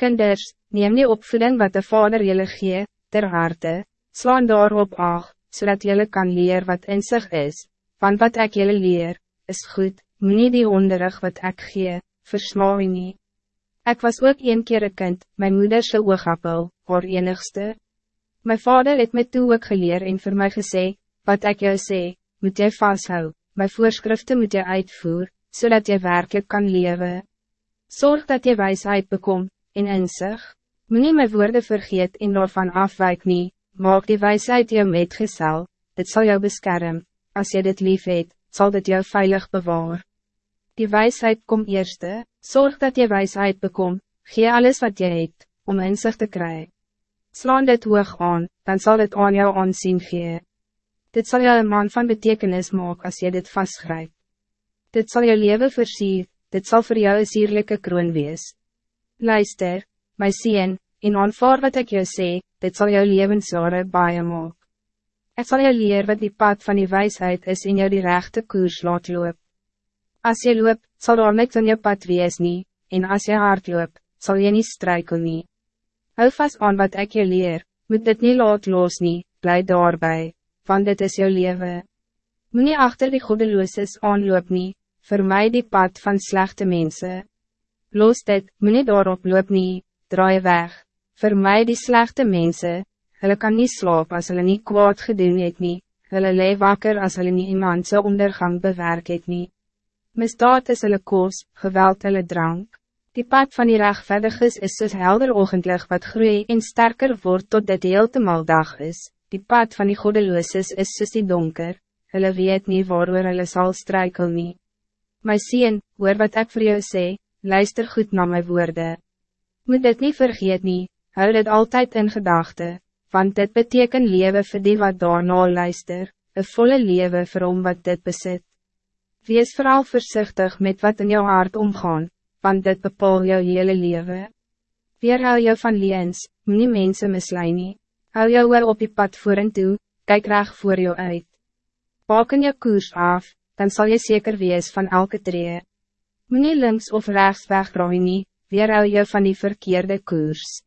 Kinders, neem die opvoeding wat de vader jullie gee, ter harte, slaan daarop ag, zodat jullie kan leer wat in zich is, want wat ik jullie leer, is goed, moet die onderrig wat ik gee, versmaai nie. Ek was ook een keer een kind, mijn moederse oogappel, haar enigste. Mijn vader het my toe ook geleer en voor mij gesê, wat ik jou sê, moet jy vasthou, my voorschriften moet jy uitvoer, zodat je werkelijk kan leven. Zorg dat je wijsheid bekomt, en inzicht. Moet nie my woorde vergeet en daarvan afwijk nie, maak die wijsheid jou metgezel, dit zal jou beschermen. als je dit lief het, zal dit jou veilig bewaar. Die wijsheid kom eerste, zorg dat je wijsheid bekom, gee alles wat je het, om inzicht te krijgen. Slaan dit hoog aan, dan zal het aan jou aanzien gee. Dit zal jou een man van betekenis maken als je dit vastgrijpt. Dit zal je leven versier, dit zal voor jou een sierlijke kroon wees. Luister, my sien, en aanvaar wat ik jou sê, dit zal jou levensjare baie maak. Ek sal jou leer wat die pad van die wijsheid is en jou die rechte koers laat loop. As jy loop, sal daar niks in jou pad wees nie, en as jy hard loop, sal jy nie struikel nie. Hou vast aan wat ik je leer, moet dit niet laat los nie, bly daarbij, want dit is jou leven. Moet nie achter die goedelooses aanloop nie, my die pad van slechte mensen. Los dit, moet nie daarop loop nie, draai weg. Voor mij die slechte mensen, hulle kan niet slaap als hulle niet kwaad gedoen het nie, hulle lee wakker as hulle nie iemand sy ondergang bewerk het nie. Misdaad is hulle koos, geweld hulle drank. Die pad van die rechtvaardiges is soos helder ogendlig wat groei en sterker wordt tot dit heeltemal dag is. Die pad van die godelooses is soos die donker, hulle weet nie waarover hulle sal struikel nie. My sien, hoor wat ik voor jou zeg luister goed naar mijn woorden. Moet dit niet vergeet nie, hou dit altijd in gedachten, want dit betekent leven voor die wat daarna luister, een volle leven voor om wat dit bezit. Wees vooral voorzichtig met wat in jouw hart omgaan, want dit bepaal jou hele leven. Weerhou jou van liens, nie mense mislui nie, hou jou wel op die pad voor en toe, kijk graag voor jou uit. Baken jou koers af, dan zal je zeker wees van elke tree. Meneer links of rechts wegdraai nie, weerhou je van die verkeerde koers.